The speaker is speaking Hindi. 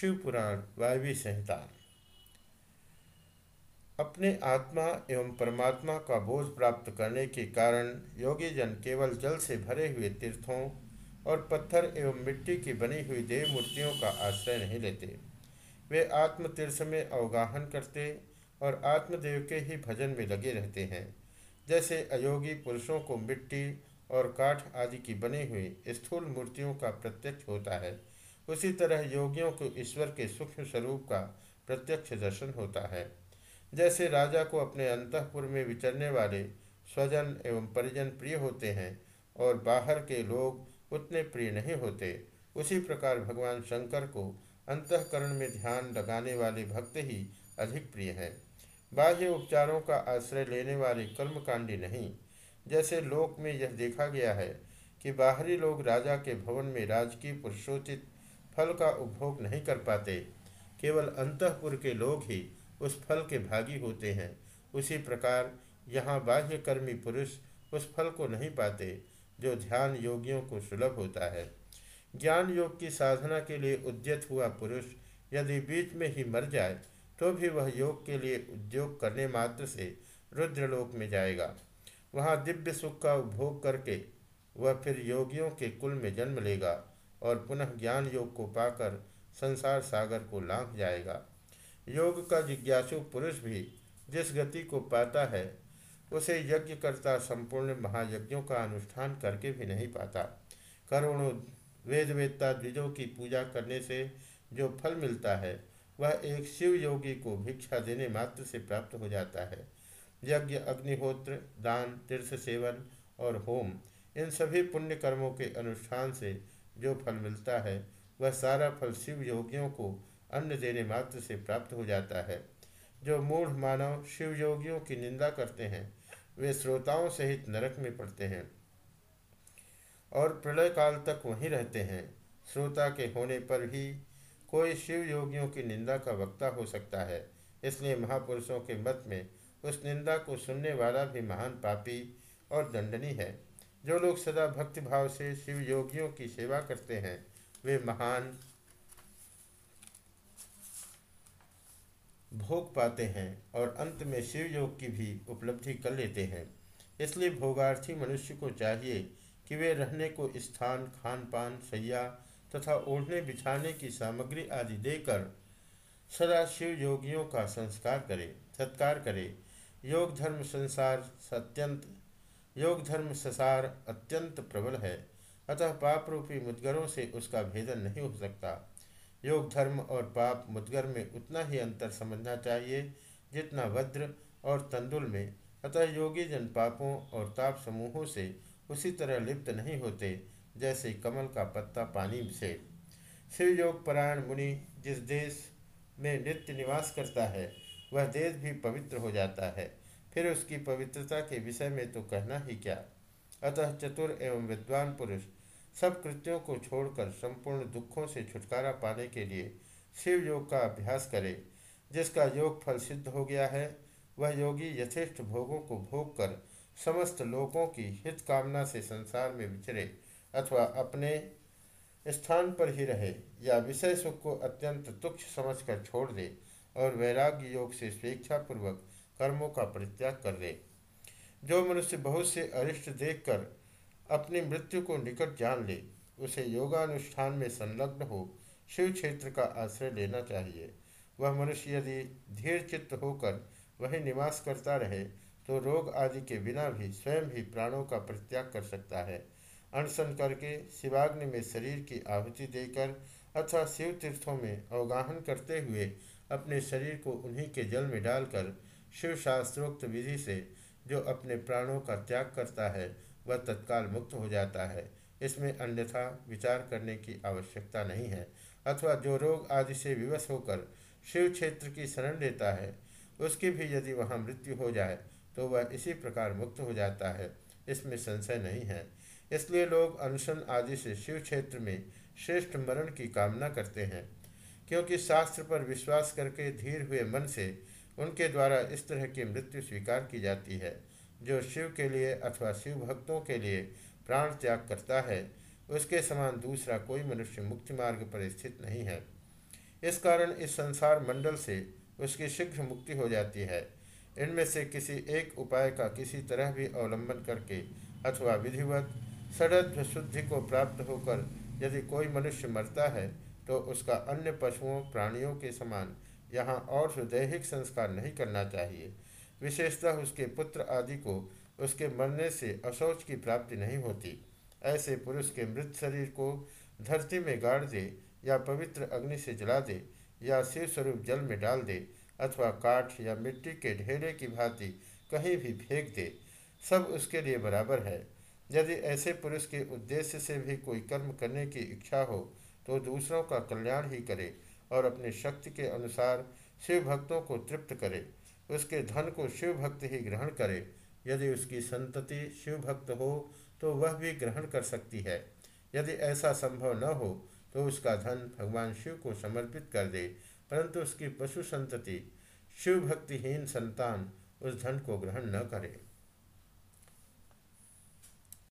शिव पुराण वायवी संहिता। अपने आत्मा एवं परमात्मा का बोझ प्राप्त करने के कारण योगी जन केवल जल से भरे हुए तीर्थों और पत्थर एवं मिट्टी की बनी हुई देव मूर्तियों का आश्रय नहीं लेते। वे आत्म तीर्थ में अवगाहन करते और आत्मदेव के ही भजन में लगे रहते हैं। जैसे अयोगी पुरुषों को मिट्टी और काठ आदि की बनी हुई स्थूल मूर्तियों का प्रत्यक्ष होता है उसी तरह योगियों को ईश्वर के सूक्ष्म स्वरूप का प्रत्यक्ष दर्शन होता है। जैसे राजा को अपने अंतपुर में विचरने वाले स्वजन एवं परिजन प्रिय होते हैं और बाहर के लोग उतने प्रिय नहीं होते, उसी प्रकार भगवान शंकर को अंतकरण में ध्यान लगाने वाले भक्त ही अधिक प्रिय हैं। बाह्य उपचारों का आश्रय लेने वाले कर्मकांडी नहीं। जैसे लोक में यह देखा गया है कि बाहरी लोग राजा के भवन में राजकीय पुरुषोचित फल का उपभोग नहीं कर पाते। केवल अंतपुर के लोग ही उस फल के भागी होते हैं। उसी प्रकार यहाँ बाह्यकर्मी पुरुष उस फल को नहीं पाते, जो ध्यान योगियों को सुलभ होता है। ज्ञान योग की साधना के लिए उद्यत हुआ पुरुष यदि बीच में ही मर जाए तो भी वह योग के लिए उद्योग करने मात्र से रुद्रलोक में जाएगा। वहाँ दिव्य सुख का उपभोग करके वह फिर योगियों के कुल में जन्म लेगा। और पुनः ज्ञान योग को पाकर संसार सागर को लांघ जाएगा। योग का जिज्ञासु पुरुष भी जिस गति को पाता है, उसे यज्ञ करता संपूर्ण महायज्ञों का अनुष्ठान करके भी नहीं पाता। करोड़ों वेद वेदता द्विजों की पूजा करने से जो फल मिलता है, वह एक शिव योगी को भिक्षा देने मात्र से प्राप्त हो जाता है। यज्ञ, अग्निहोत्र, दान, तीर्थ सेवन और होम, इन सभी पुण्य कर्मों के अनुष्ठान से जो फल मिलता है, वह सारा फल शिव योगियों को अन्न देने मात्र से प्राप्त हो जाता है। जो मूढ़ मानव शिव योगियों की निंदा करते हैं, वे श्रोताओं सहित नरक में पड़ते हैं और प्रलय काल तक वहीं रहते हैं। श्रोता के होने पर ही कोई शिव योगियों की निंदा का वक्ता हो सकता है, इसलिए महापुरुषों के मत में उस निंदा को सुनने वाला भी महान पापी और दंडनी है। जो लोग सदा भक्ति भाव से शिव योगियों की सेवा करते हैं, वे महान भोग पाते हैं और अंत में शिव योग की भी उपलब्धि कर लेते हैं। इसलिए भोगार्थी मनुष्य को चाहिए कि वे रहने को स्थान खान पान सैया तथा ओढ़ने, बिछाने की सामग्री आदि देकर सदा शिव योगियों का संस्कार करे, सत्कार करे। योग धर्म संसार सत्यंत योग धर्म ससार अत्यंत प्रबल है। अतः पाप रूपी मुदगरों से उसका भेदन नहीं हो सकता। योग धर्म और पाप मुदगर में उतना ही अंतर समझना चाहिए जितना वज्र और तंदुल में। अतः योगी जन पापों और ताप समूहों से उसी तरह लिप्त नहीं होते, जैसे कमल का पत्ता पानी से। शिव योग परायण मुनि जिस देश में नित्य निवास करता है, वह देश भी पवित्र हो जाता है। फिर उसकी पवित्रता के विषय में तो कहना ही क्या? अतः चतुर एवं विद्वान पुरुष सब कृत्यों को छोड़कर संपूर्ण दुखों से छुटकारा पाने के लिए शिव योग का अभ्यास करे, जिसका योग फल सिद्ध हो गया है। वह योगी यथेष्ट भोगों को भोग कर समस्त लोगों की हित कामना से संसार में विचरे अथवा अपने स्थान पर ही रहे या विषय सुख को अत्यंत तुच्छ समझकर छोड़ दे और वैराग्य योग से स्वेच्छापूर्वक कर्मों का परित्याग कर दे। जो मनुष्य बहुत से अरिष्ट देखकर अपनी मृत्यु को निकट जान ले, उसे योगानुष्ठान में संलग्न हो, शिव क्षेत्र का आश्रय लेना चाहिए। वह मनुष्य यदि धीर चित्त होकर वही निवास करता रहे तो रोग आदि के बिना भी स्वयं ही प्राणों का परित्याग कर सकता है। अनशन करके शिवाग्नि में शरीर की आहुति देकर अथवा शिव तीर्थों में अवगाहन करते हुए अपने शरीर को उन्हीं के जल में डालकर शिव शास्त्रोक्त विधि से जो अपने प्राणों का त्याग करता है, वह तत्काल मुक्त हो जाता है। इसमें अन्यथा विचार करने की आवश्यकता नहीं है। अथवा जो रोग आदि से विवश होकर शिव क्षेत्र की शरण लेता है, उसकी भी यदि वहाँ मृत्यु हो जाए तो वह इसी प्रकार मुक्त हो जाता है। इसमें संशय नहीं है। इसलिए लोग अनुशन आदि से शिव क्षेत्र में श्रेष्ठ मरण की कामना करते हैं, क्योंकि शास्त्र पर विश्वास करके धीर हुए मन से उनके द्वारा इस तरह की मृत्यु स्वीकार की जाती है, जो शिव के लिए अथवा शिव भक्तों के लिए प्राण त्याग करता है, उसके समान दूसरा कोई मनुष्य मुक्ति मार्ग पर स्थित नहीं है। इस कारण इस संसार मंडल से उसकी शीघ्र मुक्ति हो जाती है। इनमें से किसी एक उपाय का किसी तरह भी अवलंबन करके अथवा विधिवत सड़त्व शुद्धि को प्राप्त होकर यदि कोई मनुष्य मरता है तो उसका अन्य पशुओं, प्राणियों के समान यहाँ और सुदैहिक संस्कार नहीं करना चाहिए, विशेषतः उसके पुत्र आदि को उसके मरने से अशौच की प्राप्ति नहीं होती। ऐसे पुरुष के मृत शरीर को धरती में गाड़ दे या पवित्र अग्नि से जला दे या शिव स्वरूप जल में डाल दे अथवा काठ या मिट्टी के ढेरे की भांति कहीं भी फेंक दे, सब उसके लिए बराबर है। यदि ऐसे पुरुष के उद्देश्य से भी कोई कर्म करने की इच्छा हो तो दूसरों का कल्याण ही करे। और अपनी शक्ति के अनुसार शिव भक्तों को तृप्त करे। उसके धन को शिव भक्त ही ग्रहण करे। यदि उसकी संतति शिव भक्त हो तो वह भी ग्रहण कर सकती है। यदि ऐसा संभव न हो तो उसका धन भगवान शिव को समर्पित कर दे, परंतु उसकी पशु संतति शिव भक्तिहीन संतान, उस धन को ग्रहण न करे।